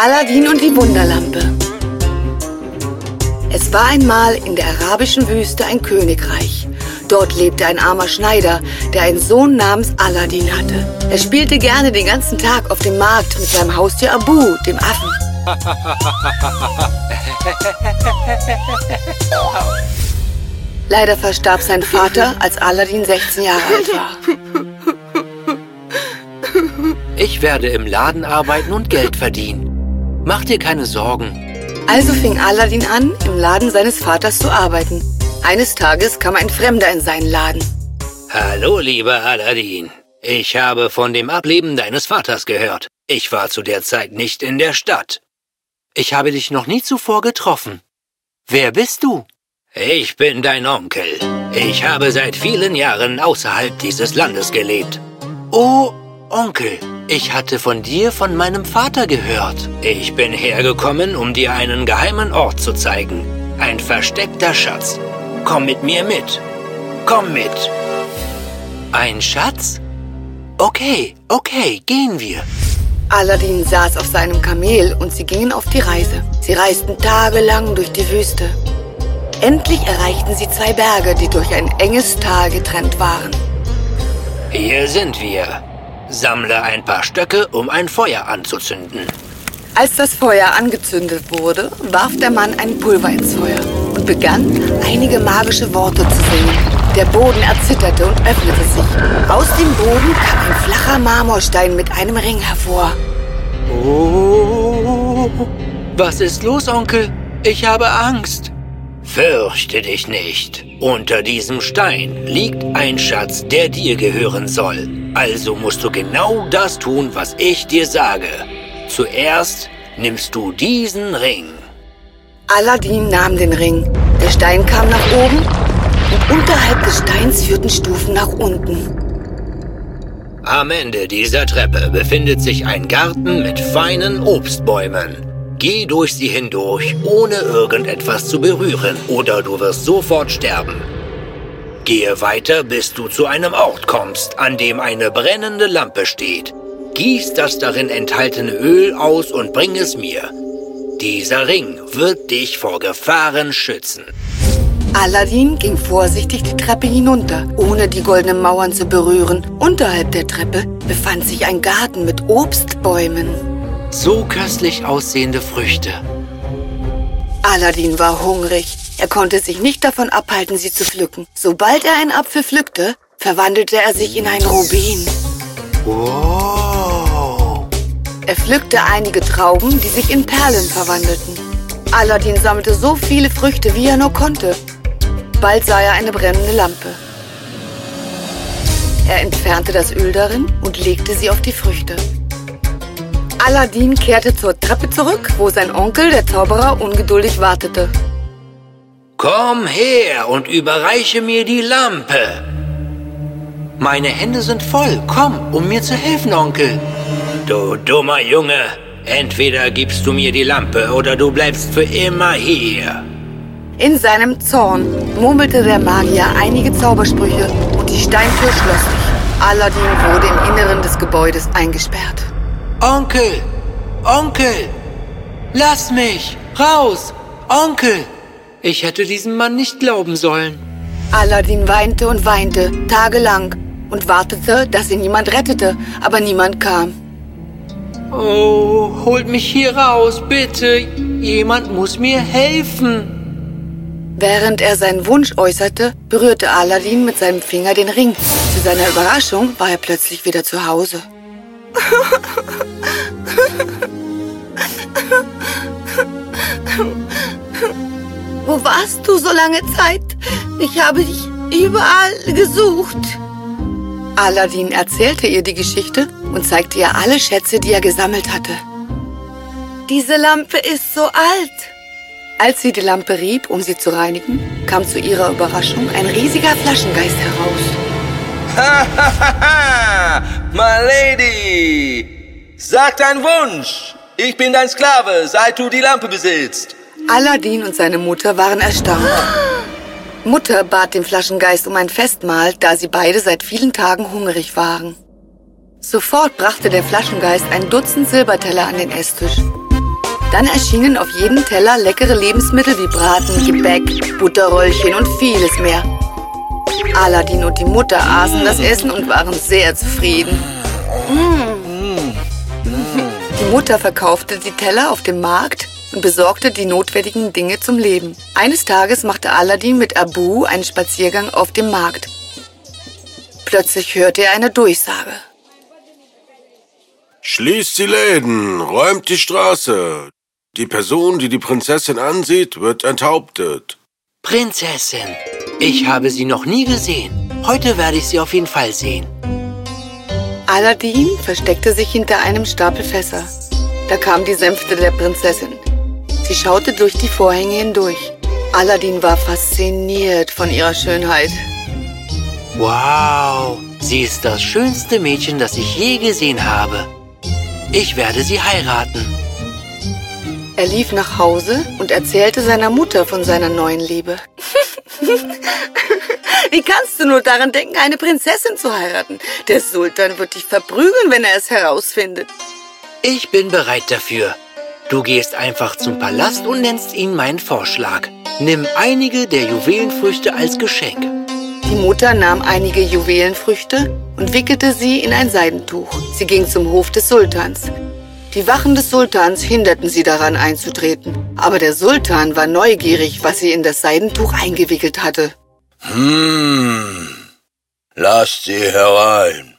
Aladdin und die Wunderlampe Es war einmal in der arabischen Wüste ein Königreich. Dort lebte ein armer Schneider, der einen Sohn namens Aladdin hatte. Er spielte gerne den ganzen Tag auf dem Markt mit seinem Haustier Abu, dem Affen. Leider verstarb sein Vater, als Aladdin 16 Jahre alt war. Ich werde im Laden arbeiten und Geld verdienen. Mach dir keine Sorgen. Also fing Aladdin an, im Laden seines Vaters zu arbeiten. Eines Tages kam ein Fremder in seinen Laden. Hallo, lieber Aladdin. Ich habe von dem Ableben deines Vaters gehört. Ich war zu der Zeit nicht in der Stadt. Ich habe dich noch nie zuvor getroffen. Wer bist du? Ich bin dein Onkel. Ich habe seit vielen Jahren außerhalb dieses Landes gelebt. Oh, Onkel, ich hatte von dir von meinem Vater gehört. Ich bin hergekommen, um dir einen geheimen Ort zu zeigen. Ein versteckter Schatz. Komm mit mir mit. Komm mit. Ein Schatz? Okay, okay, gehen wir. Aladdin saß auf seinem Kamel und sie gingen auf die Reise. Sie reisten tagelang durch die Wüste. Endlich erreichten sie zwei Berge, die durch ein enges Tal getrennt waren. Hier sind wir. Sammle ein paar Stöcke, um ein Feuer anzuzünden. Als das Feuer angezündet wurde, warf der Mann ein Pulver ins Feuer und begann, einige magische Worte zu singen. Der Boden erzitterte und öffnete sich. Aus dem Boden kam ein flacher Marmorstein mit einem Ring hervor. Oh, was ist los, Onkel? Ich habe Angst. Fürchte dich nicht. Unter diesem Stein liegt ein Schatz, der dir gehören soll. Also musst du genau das tun, was ich dir sage. Zuerst nimmst du diesen Ring. Aladdin nahm den Ring. Der Stein kam nach oben und unterhalb des Steins führten Stufen nach unten. Am Ende dieser Treppe befindet sich ein Garten mit feinen Obstbäumen. Geh durch sie hindurch, ohne irgendetwas zu berühren, oder du wirst sofort sterben. Gehe weiter, bis du zu einem Ort kommst, an dem eine brennende Lampe steht. Gieß das darin enthaltene Öl aus und bring es mir. Dieser Ring wird dich vor Gefahren schützen. Aladdin ging vorsichtig die Treppe hinunter, ohne die goldenen Mauern zu berühren. Unterhalb der Treppe befand sich ein Garten mit Obstbäumen. So köstlich aussehende Früchte. Aladdin war hungrig. Er konnte sich nicht davon abhalten, sie zu pflücken. Sobald er einen Apfel pflückte, verwandelte er sich in einen Rubin. Wow. Er pflückte einige Trauben, die sich in Perlen verwandelten. Aladdin sammelte so viele Früchte, wie er nur konnte. Bald sah er eine brennende Lampe. Er entfernte das Öl darin und legte sie auf die Früchte. Aladdin kehrte zur Treppe zurück, wo sein Onkel, der Zauberer, ungeduldig wartete. Komm her und überreiche mir die Lampe. Meine Hände sind voll. Komm, um mir zu helfen, Onkel. Du dummer Junge. Entweder gibst du mir die Lampe oder du bleibst für immer hier. In seinem Zorn murmelte der Magier einige Zaubersprüche und die Steintür schloss sich. Aladdin wurde im Inneren des Gebäudes eingesperrt. Onkel! Onkel! Lass mich! Raus! Onkel! Ich hätte diesem Mann nicht glauben sollen. Aladdin weinte und weinte, tagelang, und wartete, dass ihn jemand rettete, aber niemand kam. Oh, holt mich hier raus, bitte. Jemand muss mir helfen. Während er seinen Wunsch äußerte, berührte Aladdin mit seinem Finger den Ring. Zu seiner Überraschung war er plötzlich wieder zu Hause. Wo warst du so lange Zeit? Ich habe dich überall gesucht. Aladdin erzählte ihr die Geschichte und zeigte ihr alle Schätze, die er gesammelt hatte. Diese Lampe ist so alt. Als sie die Lampe rieb, um sie zu reinigen, kam zu ihrer Überraschung ein riesiger Flaschengeist heraus. Hahaha, my lady! Sag deinen Wunsch! Ich bin dein Sklave, seit du die Lampe besitzt. Aladdin und seine Mutter waren erstaunt. Mutter bat den Flaschengeist um ein Festmahl, da sie beide seit vielen Tagen hungrig waren. Sofort brachte der Flaschengeist ein Dutzend Silberteller an den Esstisch. Dann erschienen auf jedem Teller leckere Lebensmittel wie Braten, Gebäck, Butterröllchen und vieles mehr. Aladdin und die Mutter aßen das Essen und waren sehr zufrieden. Die Mutter verkaufte die Teller auf dem Markt und besorgte die notwendigen Dinge zum Leben. Eines Tages machte Aladdin mit Abu einen Spaziergang auf dem Markt. Plötzlich hörte er eine Durchsage. Schließt die Läden, räumt die Straße. Die Person, die die Prinzessin ansieht, wird enthauptet. Prinzessin, ich habe sie noch nie gesehen. Heute werde ich sie auf jeden Fall sehen. Aladdin versteckte sich hinter einem Stapel Fässer. Da kam die Sänfte der Prinzessin. Sie schaute durch die Vorhänge hindurch. Aladdin war fasziniert von ihrer Schönheit. Wow, sie ist das schönste Mädchen, das ich je gesehen habe. Ich werde sie heiraten. Er lief nach Hause und erzählte seiner Mutter von seiner neuen Liebe. Wie kannst du nur daran denken, eine Prinzessin zu heiraten? Der Sultan wird dich verprügeln, wenn er es herausfindet. Ich bin bereit dafür. Du gehst einfach zum Palast und nennst ihnen meinen Vorschlag. Nimm einige der Juwelenfrüchte als Geschenk. Die Mutter nahm einige Juwelenfrüchte und wickelte sie in ein Seidentuch. Sie ging zum Hof des Sultans. Die Wachen des Sultans hinderten sie daran einzutreten. Aber der Sultan war neugierig, was sie in das Seidentuch eingewickelt hatte. Hm, lasst sie herein.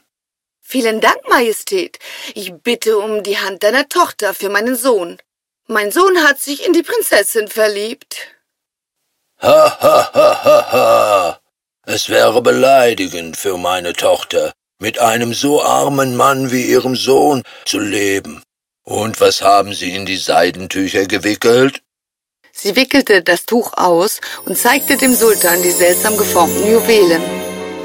Vielen Dank, Majestät. Ich bitte um die Hand deiner Tochter für meinen Sohn. Mein Sohn hat sich in die Prinzessin verliebt. Ha, ha, ha, ha, ha. Es wäre beleidigend für meine Tochter, mit einem so armen Mann wie ihrem Sohn zu leben. Und was haben Sie in die Seidentücher gewickelt? Sie wickelte das Tuch aus und zeigte dem Sultan die seltsam geformten Juwelen.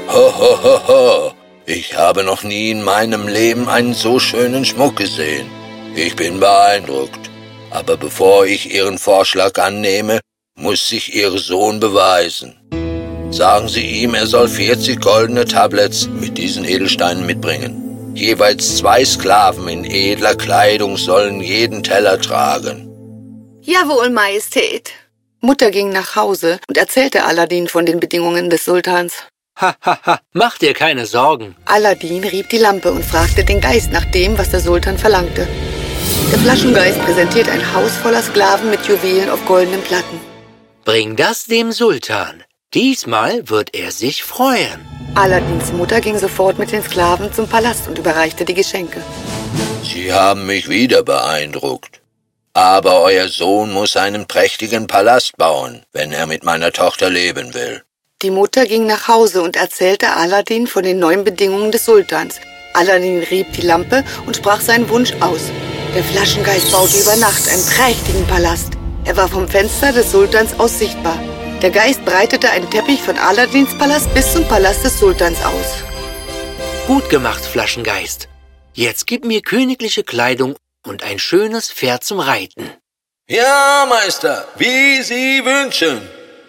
Ho, ho, ho, ho. Ich habe noch nie in meinem Leben einen so schönen Schmuck gesehen. Ich bin beeindruckt. Aber bevor ich Ihren Vorschlag annehme, muss sich Ihr Sohn beweisen. Sagen Sie ihm, er soll 40 goldene Tablets mit diesen Edelsteinen mitbringen. Jeweils zwei Sklaven in edler Kleidung sollen jeden Teller tragen. Jawohl, Majestät. Mutter ging nach Hause und erzählte Aladdin von den Bedingungen des Sultans. Ha, ha, ha, mach dir keine Sorgen. Aladdin rieb die Lampe und fragte den Geist nach dem, was der Sultan verlangte. Der Flaschengeist präsentiert ein Haus voller Sklaven mit Juwelen auf goldenen Platten. Bring das dem Sultan. Diesmal wird er sich freuen. Aladdins Mutter ging sofort mit den Sklaven zum Palast und überreichte die Geschenke. Sie haben mich wieder beeindruckt. Aber euer Sohn muss einen prächtigen Palast bauen, wenn er mit meiner Tochter leben will. Die Mutter ging nach Hause und erzählte Aladdin von den neuen Bedingungen des Sultans. Aladdin rieb die Lampe und sprach seinen Wunsch aus. Der Flaschengeist baute über Nacht einen prächtigen Palast. Er war vom Fenster des Sultans aus sichtbar. Der Geist breitete einen Teppich von Aladdins Palast bis zum Palast des Sultans aus. Gut gemacht, Flaschengeist. Jetzt gib mir königliche Kleidung und ein schönes Pferd zum Reiten. Ja, Meister, wie Sie wünschen.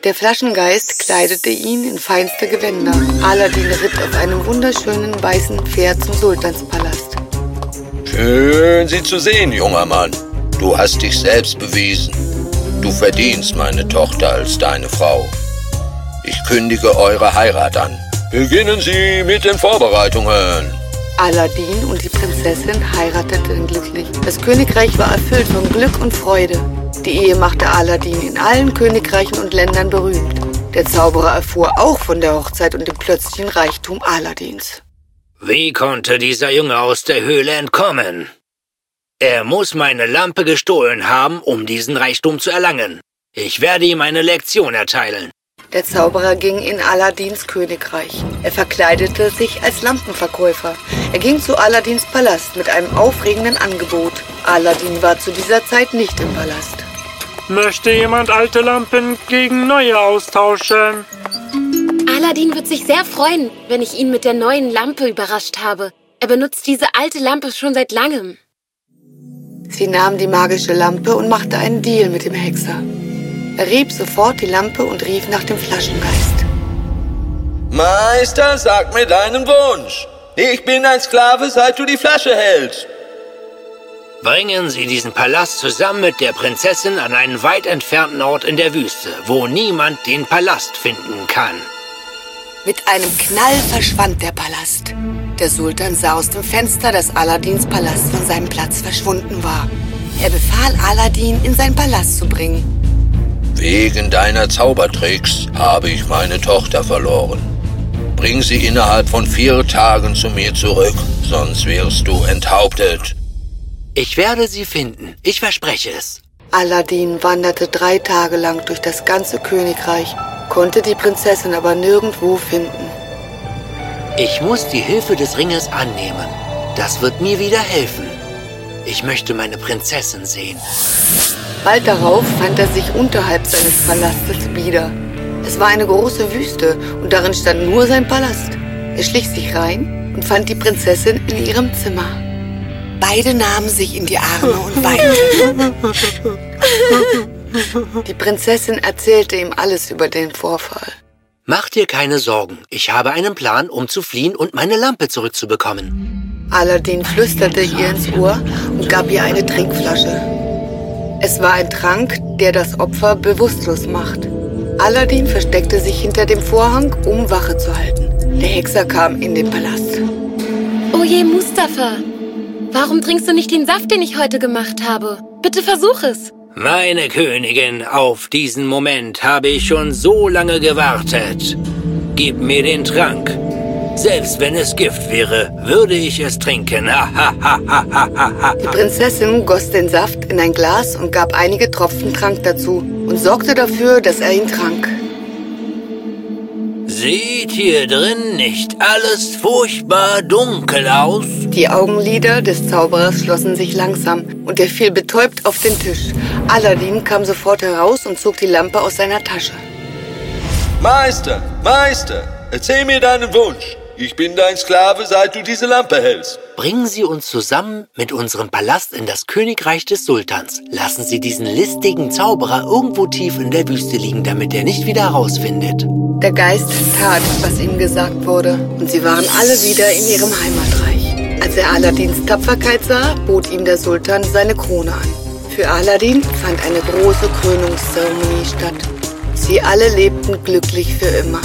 Der Flaschengeist kleidete ihn in feinste Gewänder. Aladdin ritt auf einem wunderschönen weißen Pferd zum Sultanspalast. Schön, Sie zu sehen, junger Mann. Du hast dich selbst bewiesen. Du verdienst meine Tochter als deine Frau. Ich kündige eure Heirat an. Beginnen Sie mit den Vorbereitungen. Aladdin und die Prinzessin heirateten glücklich. Das Königreich war erfüllt von Glück und Freude. Die Ehe machte Aladdin in allen Königreichen und Ländern berühmt. Der Zauberer erfuhr auch von der Hochzeit und dem plötzlichen Reichtum Aladdins. Wie konnte dieser Junge aus der Höhle entkommen? Er muss meine Lampe gestohlen haben, um diesen Reichtum zu erlangen. Ich werde ihm eine Lektion erteilen. Der Zauberer ging in Aladdins Königreich. Er verkleidete sich als Lampenverkäufer. Er ging zu Aladdins Palast mit einem aufregenden Angebot. Aladdin war zu dieser Zeit nicht im Palast. Möchte jemand alte Lampen gegen neue austauschen? Aladdin wird sich sehr freuen, wenn ich ihn mit der neuen Lampe überrascht habe. Er benutzt diese alte Lampe schon seit langem. Sie nahm die magische Lampe und machte einen Deal mit dem Hexer. Er rieb sofort die Lampe und rief nach dem Flaschengeist. Meister, sag mir deinen Wunsch. Ich bin ein Sklave, seit du die Flasche hältst. Bringen Sie diesen Palast zusammen mit der Prinzessin an einen weit entfernten Ort in der Wüste, wo niemand den Palast finden kann. Mit einem Knall verschwand der Palast. Der Sultan sah aus dem Fenster, dass Aladins Palast von seinem Platz verschwunden war. Er befahl Aladin, in seinen Palast zu bringen. Wegen deiner Zaubertricks habe ich meine Tochter verloren. Bring sie innerhalb von vier Tagen zu mir zurück, sonst wirst du enthauptet. Ich werde sie finden. Ich verspreche es. Aladin wanderte drei Tage lang durch das ganze Königreich, konnte die Prinzessin aber nirgendwo finden. Ich muss die Hilfe des Ringes annehmen. Das wird mir wieder helfen. Ich möchte meine Prinzessin sehen. Bald darauf fand er sich unterhalb seines Palastes wieder. Es war eine große Wüste und darin stand nur sein Palast. Er schlich sich rein und fand die Prinzessin in ihrem Zimmer. Beide nahmen sich in die Arme und weinten. Die Prinzessin erzählte ihm alles über den Vorfall. Mach dir keine Sorgen. Ich habe einen Plan, um zu fliehen und meine Lampe zurückzubekommen. Aladin flüsterte ihr ins Ohr und gab ihr eine Trinkflasche. Es war ein Trank, der das Opfer bewusstlos macht. Aladin versteckte sich hinter dem Vorhang, um Wache zu halten. Der Hexer kam in den Palast. Oh je, Mustafa. Warum trinkst du nicht den Saft, den ich heute gemacht habe? Bitte versuch es. Meine Königin, auf diesen Moment habe ich schon so lange gewartet. Gib mir den Trank. Selbst wenn es Gift wäre, würde ich es trinken. Die Prinzessin goss den Saft in ein Glas und gab einige Tropfen Trank dazu und sorgte dafür, dass er ihn trank. Sieht hier drin nicht alles furchtbar dunkel aus? Die Augenlider des Zauberers schlossen sich langsam und er fiel betäubt auf den Tisch. Aladdin kam sofort heraus und zog die Lampe aus seiner Tasche. Meister, Meister, erzähl mir deinen Wunsch. Ich bin dein Sklave, seit du diese Lampe hältst. Bringen Sie uns zusammen mit unserem Palast in das Königreich des Sultans. Lassen Sie diesen listigen Zauberer irgendwo tief in der Wüste liegen, damit er nicht wieder herausfindet. Der Geist tat, was ihm gesagt wurde, und sie waren alle wieder in ihrem Heimatreich. Als er Aladins Tapferkeit sah, bot ihm der Sultan seine Krone an. Für Aladin fand eine große Krönungszeremonie statt. Sie alle lebten glücklich für immer.